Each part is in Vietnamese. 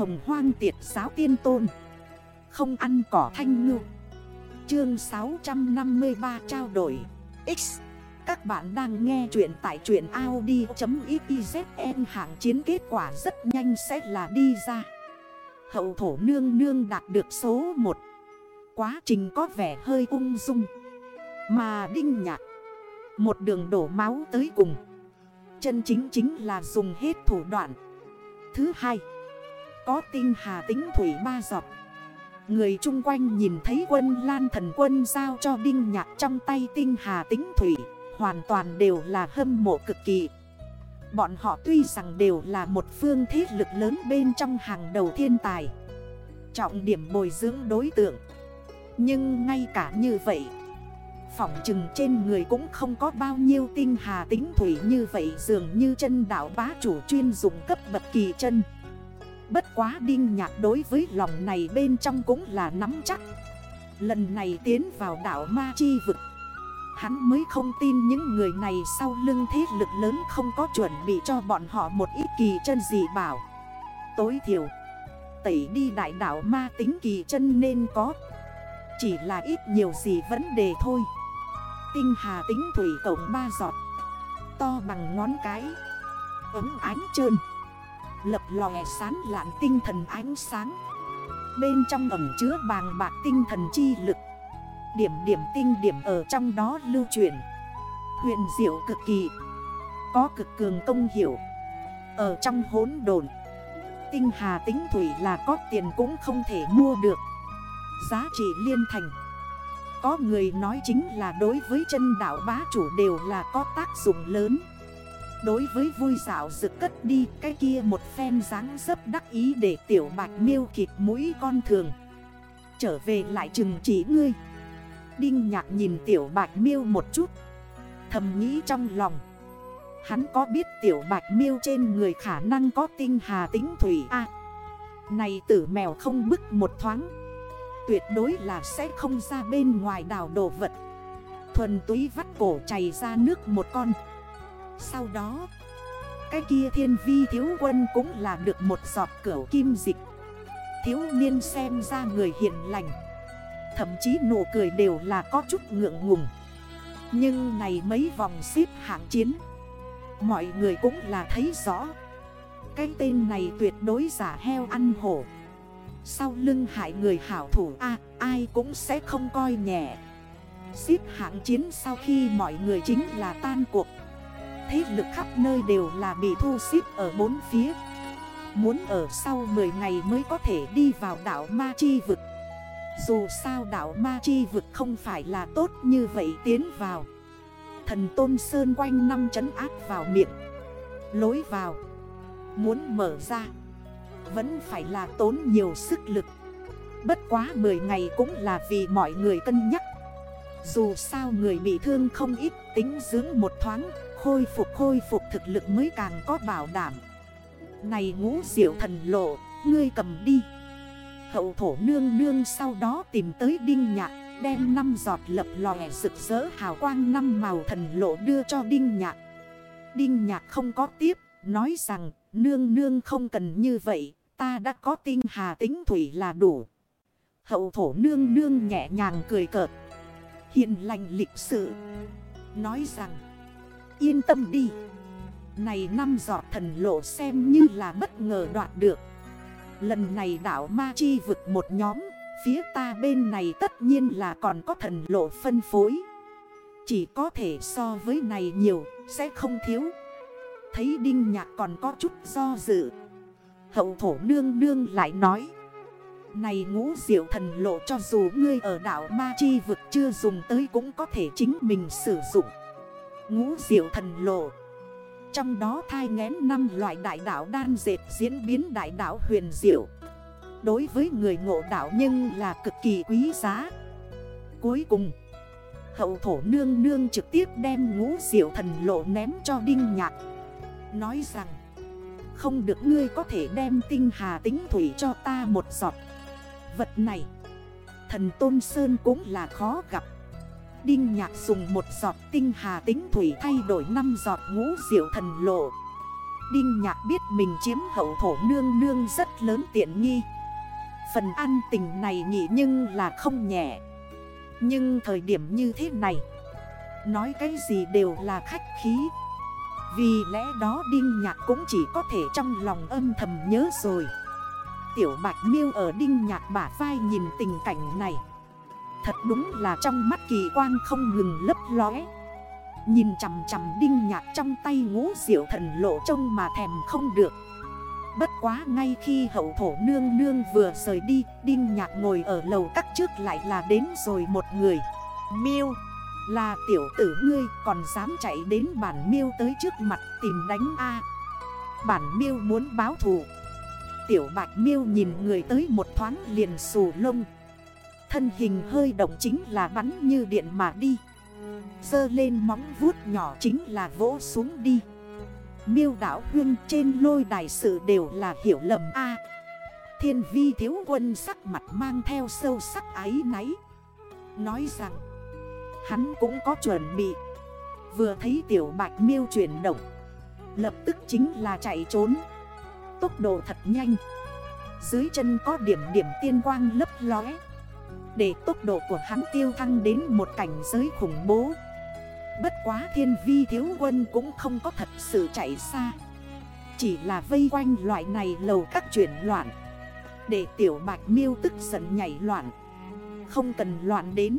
hồng hoang tiệt giáo tiên tôn. Không ăn cỏ thanh ngư. Chương 653 trao đổi. X. Các bạn đang nghe chuyện tại chuyện Audi.xyzn hạng chiến kết quả rất nhanh sẽ là đi ra. Hậu thổ nương nương đạt được số 1 Quá trình có vẻ hơi ung dung. Mà đinh nhạc. Một đường đổ máu tới cùng. Chân chính chính là dùng hết thủ đoạn. Thứ hai. Có tinh hà tính thủy ba giọt. Người chung quanh nhìn thấy quân lan thần quân giao cho đinh nhạc trong tay tinh hà tính thủy, Hoàn toàn đều là hâm mộ cực kỳ. Bọn họ tuy rằng đều là một phương thế lực lớn bên trong hàng đầu thiên tài, Trọng điểm bồi dưỡng đối tượng. Nhưng ngay cả như vậy, Phỏng chừng trên người cũng không có bao nhiêu tinh hà tính thủy như vậy Dường như chân đảo bá chủ chuyên dụng cấp bậc kỳ chân. Bất quá đinh nhạc đối với lòng này bên trong cũng là nắm chắc. Lần này tiến vào đảo Ma Chi vực, Hắn mới không tin những người này sau lưng thế lực lớn không có chuẩn bị cho bọn họ một ít kỳ chân gì bảo. Tối thiểu, Tẩy đi đại đảo ma tính kỳ chân nên có. Chỉ là ít nhiều gì vấn đề thôi. Tinh hà tính thủy cổng ba giọt, To bằng ngón cái, Ấm ánh trơn. Lập lòe sán lạn tinh thần ánh sáng. Bên trong ẩm chứa bàng bạc tinh thần chi lực. Điểm điểm tinh điểm ở trong đó lưu truyền. Huyền diệu cực kỳ. Có cực cường công hiểu Ở trong hốn đồn Tinh hà tính thủy là có tiền cũng không thể mua được. Giá trị liên thành. Có người nói chính là đối với chân đảo bá chủ đều là có tác dụng lớn. Đối với vui xảo rực cất đi, Cái kia một phen dáng dấp đắc ý để tiểu bạch miêu kịp mũi con thường. Trở về lại chừng chỉ ngươi. Đinh nhạc nhìn tiểu bạch miêu một chút. Thầm nghĩ trong lòng. Hắn có biết tiểu bạch miêu trên người khả năng có tinh hà tính thủy A? Này tử mèo không bức một thoáng. Tuyệt đối là sẽ không ra bên ngoài đảo đồ vật. Thuần túy vắt cổ chảy ra nước một con. Sau đó, Cái kia thiên vi thiếu quân cũng là được một giọt cửa kim dịch. Thiếu niên xem ra người hiền lành, Thậm chí nụ cười đều là có chút ngượng ngùng. Nhưng này mấy vòng xếp hạng chiến, Mọi người cũng là thấy rõ. Cái tên này tuyệt đối giả heo ăn hổ. Sau lưng hại người hảo thủ, A, ai cũng sẽ không coi nhẹ. Xếp hạng chiến sau khi mọi người chính là tan cuộc. Thế lực khắp nơi đều là bị thu xếp ở bốn phía. Muốn ở sau 10 ngày mới có thể đi vào đảo Ma Chi vực. Dù sao đảo Ma Chi vực không phải là tốt như vậy tiến vào. Thần Tôn Sơn quanh năm trấn áp vào miệng. Lối vào. Muốn mở ra. Vẫn phải là tốn nhiều sức lực. Bất quá 10 ngày cũng là vì mọi người cân nhắc. Dù sao người bị thương không ít, tính dưỡng một thoáng. Khôi phục khôi phục thực lực mới càng có bảo đảm. Này ngũ diệu thần lộ, Ngươi cầm đi. Hậu thổ nương nương sau đó tìm tới đinh nhạc, Đem năm giọt lập lòe rực rỡ hào quang năm màu thần lộ đưa cho Đinh Nhạc. Đinh Nhạc không có tiếp, Nói rằng, nương nương không cần như vậy, Ta đã có tinh hà tính thủy là đủ. Hậu thổ nương nương nhẹ nhàng cười cợt. Hiền lành lịch sự, Nói rằng Yên tâm đi. Này năm giọt thần lộ xem như là bất ngờ đoạt được. Lần này đảo Ma Chi vực một nhóm, Phía ta bên này tất nhiên là còn có thần lộ phân phối. Chỉ có thể so với này nhiều, sẽ không thiếu. Thấy Đinh Nhạc còn có chút do dự. Hậu thổ nương nương lại nói, Này ngũ diệu thần lộ cho dù ngươi ở đảo Ma Chi vực chưa dùng tới cũng có thể chính mình sử dụng. Ngũ diệu thần lộ. Trong đó thai ngén năm loại đại đảo đan dệt diễn biến đại đảo huyền diệu. Đối với người ngộ đạo nhưng là cực kỳ quý giá. Cuối cùng, Hậu thổ nương nương trực tiếp đem ngũ diệu thần lộ ném cho Đinh Nhạc. Nói rằng, Không được ngươi có thể đem tinh hà tính thủy cho ta một giọt. Vật này, Thần Tôn Sơn cũng là khó gặp. Đinh Nhạc dùng một giọt tinh hà tính thủy thay đổi 5 giọt ngũ diệu thần lộ. Đinh nhạc biết mình chiếm hậu thổ nương nương rất lớn tiện nghi. Phần an tình này nhị nhưng là không nhẹ. Nhưng thời điểm như thế này, Nói cái gì đều là khách khí. Vì lẽ đó Đinh Nhạc cũng chỉ có thể trong lòng âm thầm nhớ rồi. Tiểu Bạch Miêu ở Đinh Nhạc bả vai nhìn tình cảnh này. Thật đúng là trong mắt kỳ quang không ngừng lấp lóe. Nhìn chằm chằm Đinh Nhạc trong tay ngũ diệu thần lộ trông mà thèm không được. Bất quá ngay khi hậu thổ nương nương vừa rời đi Đinh Nhạc ngồi ở lầu các trước lại là đến rồi một người. Miêu. Là tiểu tử ngươi còn dám chạy đến bản miêu tới trước mặt tìm đánh A. Bản miêu muốn báo thù. Tiểu bạch miêu nhìn người tới một thoáng liền xù lông Thân hình hơi động chính là bắn như điện mà đi. Dơ lên móng vuốt nhỏ chính là vỗ xuống đi. Miêu đảo huyên trên lôi đài sự đều là hiểu lầm A. Thiên vi thiếu quân sắc mặt mang theo sâu sắc ái náy. Nói rằng, Hắn cũng có chuẩn bị. Vừa thấy tiểu bạch miêu chuyển động, Lập tức chính là chạy trốn. Tốc độ thật nhanh. Dưới chân có điểm điểm tiên quang lấp lóe. Để tốc độ của hắn tiêu thăng đến một cảnh giới khủng bố. Bất quá thiên vi thiếu quân cũng không có thật sự chạy xa. Chỉ là vây quanh loại này lầu các chuyển loạn. Để tiểu bạch miêu tức giận nhảy loạn. Không cần loạn đến.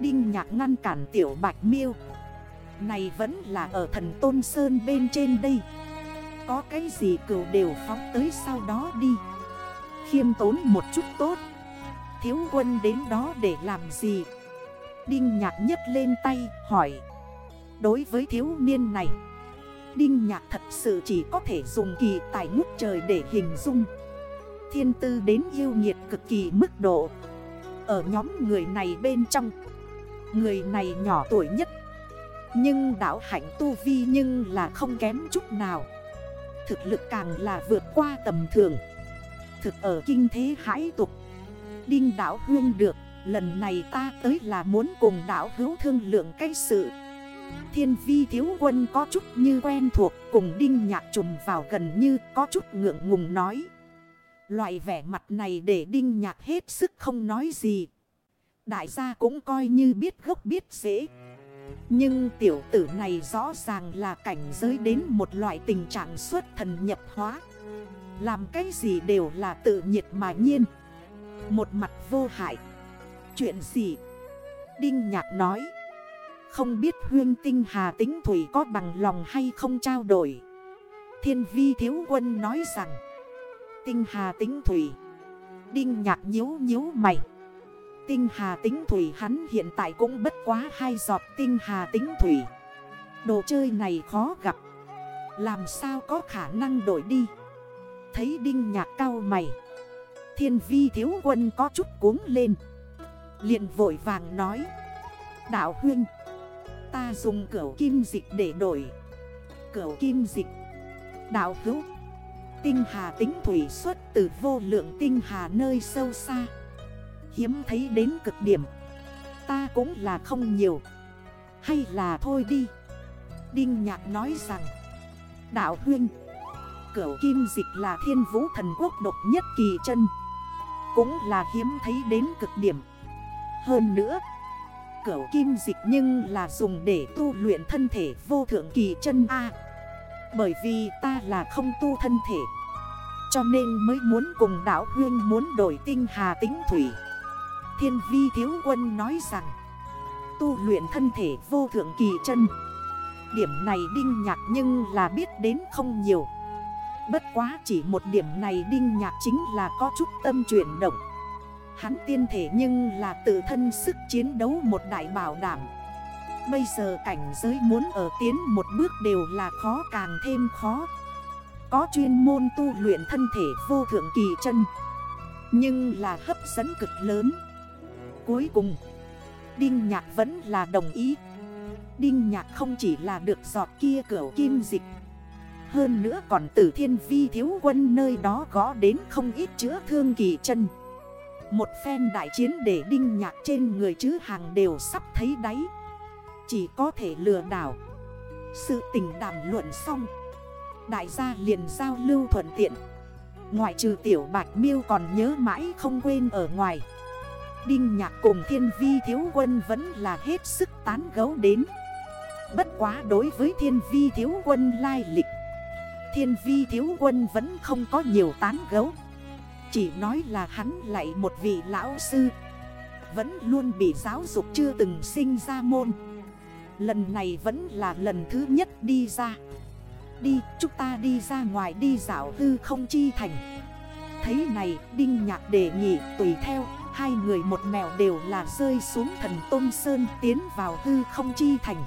Đinh nhạc ngăn cản tiểu bạch miêu. Này vẫn là ở thần Tôn Sơn bên trên đây. Có cái gì cửu đều phóng tới sau đó đi. Khiêm tốn một chút tốt. Thiếu quân đến đó để làm gì? Đinh nhạc nhấc lên tay, hỏi. Đối với thiếu niên này, Đinh nhạc thật sự chỉ có thể dùng kỳ tài ngút trời để hình dung. Thiên tư đến yêu nhiệt cực kỳ mức độ. Ở nhóm người này bên trong, Người này nhỏ tuổi nhất. Nhưng đảo hạnh tu vi nhưng là không kém chút nào. Thực lực càng là vượt qua tầm thường. Thực ở kinh thế hãi tục. Đinh đảo huyên được, Lần này ta tới là muốn cùng đảo hữu thương lượng cái sự. Thiên vi thiếu quân có chút như quen thuộc, Cùng đinh nhạc trùm vào gần như có chút ngượng ngùng nói. Loại vẻ mặt này để đinh nhạc hết sức không nói gì. Đại gia cũng coi như biết gốc biết dễ Nhưng tiểu tử này rõ ràng là cảnh giới đến một loại tình trạng xuất thần nhập hóa. Làm cái gì đều là tự nhiệt mà nhiên. Một mặt vô hại. Chuyện gì? Đinh Nhạc nói. Không biết huyên tinh hà tính thủy có bằng lòng hay không trao đổi. Thiên vi thiếu quân nói rằng, Tinh hà tính thủy. Đinh Nhạc nhíu nhíu mày. Tinh hà tính thủy hắn hiện tại cũng bất quá hai giọt tinh hà tính thủy. Đồ chơi này khó gặp. Làm sao có khả năng đổi đi? Thấy đinh nhạc cao mày. Thiên vi thiếu quân có chút cuống lên. Liền vội vàng nói. Đạo huyên Ta dùng cửu kim dịch để đổi. Cửu kim dịch. Đạo hữu, Tinh hà tính thủy xuất từ vô lượng tinh hà nơi sâu xa. Hiếm thấy đến cực điểm. Ta cũng là không nhiều. Hay là thôi đi. Đinh Nhạc nói rằng, Đạo huyên Cửu kim dịch là thiên vũ thần quốc độc nhất kỳ chân. Cũng là hiếm thấy đến cực điểm. Hơn nữa, Cửu kim dịch nhưng là dùng để tu luyện thân thể vô thượng kỳ chân A. Bởi vì ta là không tu thân thể, Cho nên mới muốn cùng đảo huyên muốn đổi tinh hà tính thủy. Thiên vi thiếu quân nói rằng, Tu luyện thân thể vô thượng kỳ chân, Điểm này đinh nhạc nhưng là biết đến không nhiều. Bất quá chỉ một điểm này đinh nhạc chính là có chút tâm chuyển động. Hắn tiên thể nhưng là tự thân sức chiến đấu một đại bảo đảm. Bây giờ cảnh giới muốn ở tiến một bước đều là khó càng thêm khó. Có chuyên môn tu luyện thân thể vô thượng kỳ chân. Nhưng là hấp dẫn cực lớn. Cuối cùng, Đinh Nhạc vẫn là đồng ý. Đinh Nhạc không chỉ là được giọt kia cửa kim dịch hơn nữa còn từ thiên vi thiếu quân nơi đó gõ đến không ít chữa thương kỳ chân. Một phen đại chiến để đinh nhạc trên người chứ hàng đều sắp thấy đáy. Chỉ có thể lừa đảo. Sự tình đàm luận xong. Đại gia liền giao lưu thuận tiện. Ngoại trừ tiểu bạch miêu còn nhớ mãi không quên ở ngoài. Đinh nhạc cùng thiên vi thiếu quân vẫn là hết sức tán gấu đến. Bất quá đối với thiên vi thiếu quân lai lịch Thiên vi thiếu quân vẫn không có nhiều tán gấu. Chỉ nói là hắn lại một vị lão sư. Vẫn luôn bị giáo dục chưa từng sinh ra môn. Lần này vẫn là lần thứ nhất đi ra. Đi, chúng ta đi ra ngoài đi dạo hư không chi thành. Thấy này, Đinh Nhạc đề nghị tùy theo Hai người một mèo đều là rơi xuống thần Tôn Sơn tiến vào hư không chi thành.